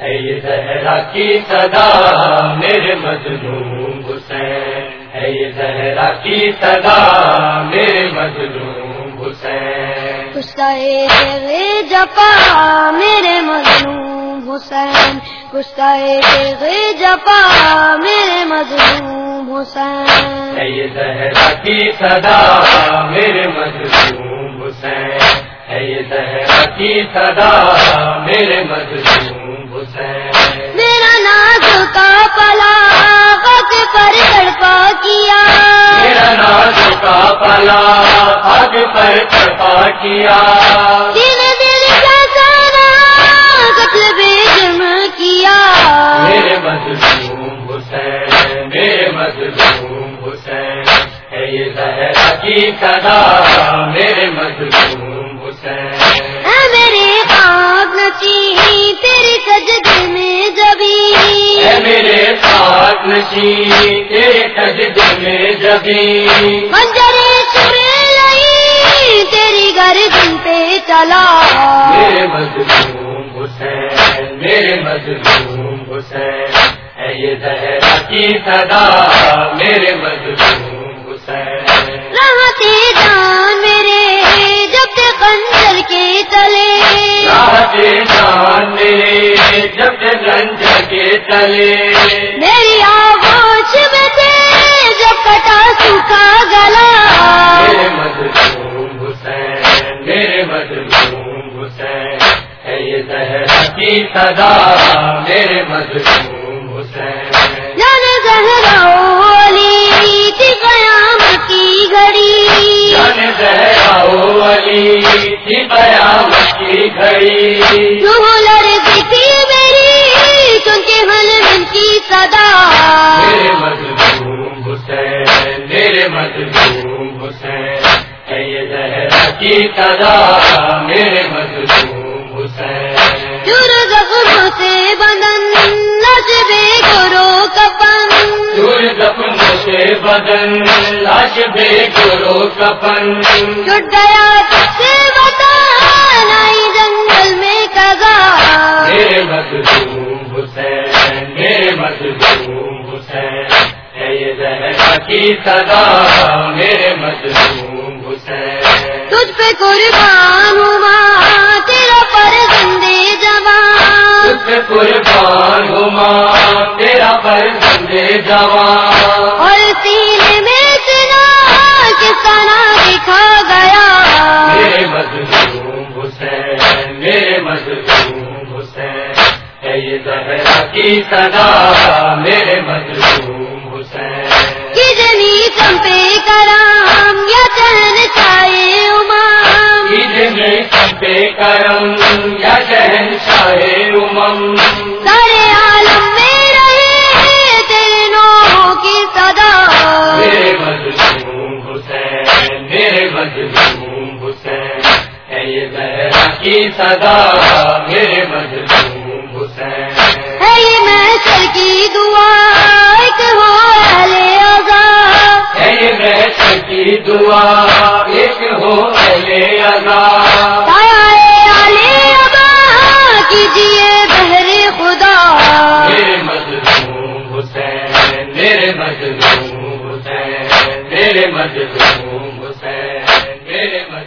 ہے یہ زہرا کی صدا میرے مظلوم حسین۔ ہے یہ زہرا کی صدا میرے مظلوم حسین۔ کشتہ جپا میرے مظلوم حسین۔ کشتہ جپا میرے مظلوم حسین۔ ہے یہ زہرا کی صدا میرے مظلوم حسین۔ ہے یہ زہرا کی صدا میرے مظلوم حسین میرا ناز کا پلا وقت پر تڑپا کیا۔ میرا ناز کا پلا آگ پر چپا کیا۔ دل دل کا سارا قتل بے جم کیا۔ میرے مظلوم حسین میرے مظلوم حسین ہے یہ زہرا کی صدا۔ میرے مظلوم حسین۔ میرے خواب نچی تیری سجدے میں اے میرے ساتھ نشی تیرے سجدے میں جبی منجرے میں لئی تیری گردن پہ چلا۔ میرے مظلوم حسین میرے مظلوم حسین ہے یہ زہرا کی صدا۔ میرے مظلوم حسین۔ رہتے جان میرے جب سے خنجر کے تلے راحت چلے۔ میری آواز میں جب کٹا سوکھا گلا۔ میرے مظلوم حسین میرے مظلوم حسین ہے یہ زہرا کی صدا۔ میرے مظلوم حسین۔ جان زہرا اولی تھی قیامت کی گھڑی۔ جان زہرا علی کی قیامت کی گھڑی۔ صدا۔ میرے مظلوم حسین میرے مظلوم حسین ہے یہ زہرا کی صدا میرے مظلوم حسین۔ دور زخموں سے بدن نجبے گرو کپن دور زخموں سے بدن لاش بے گرو کپن گیا سے جنگل میں کزا میرے مظلوم کی صدا میرے مظلوم حسین۔ تجھ پہ قربان ہوں ماں تیرا پر زندے جوان۔ تجھ قربان ہوں ماں تیرا پر بندے جوان۔ اور سینے میں اتنا کس طرح دکھا گیا۔ میرے مظلوم حسین میرے مظلوم حسین۔ ہے یہ زہرا کی صدا میرے مظلوم سارے عالم میں رہے تیرے نوحوں کی صدا۔ میرے مظلوم حسین میرے مظلوم حسین ہے یہ کی صدا۔ میرے مظلوم حسین۔ ہے یہ محشر کی دعا ایک ہو اہل عذاب ہے یہ محشر کی دعا ایک ہو اہل ادا میرے مجھے میرے میرے